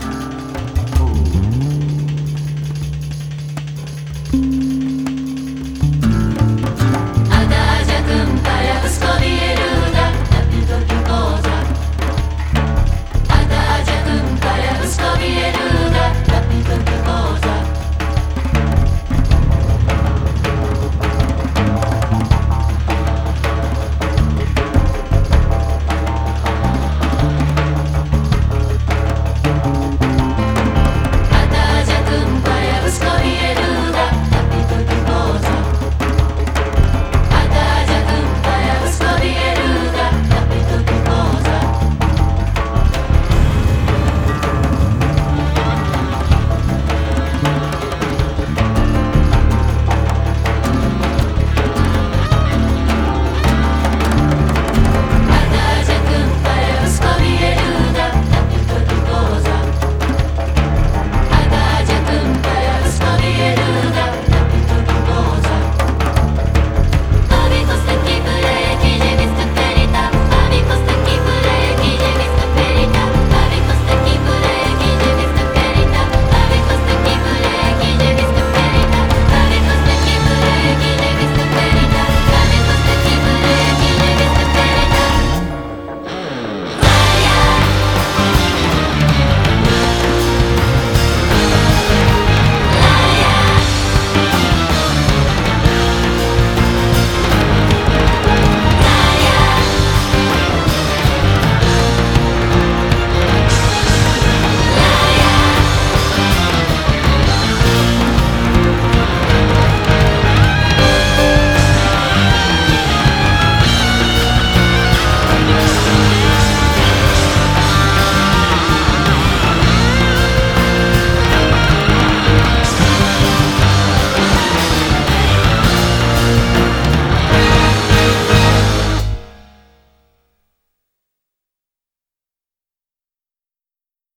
了。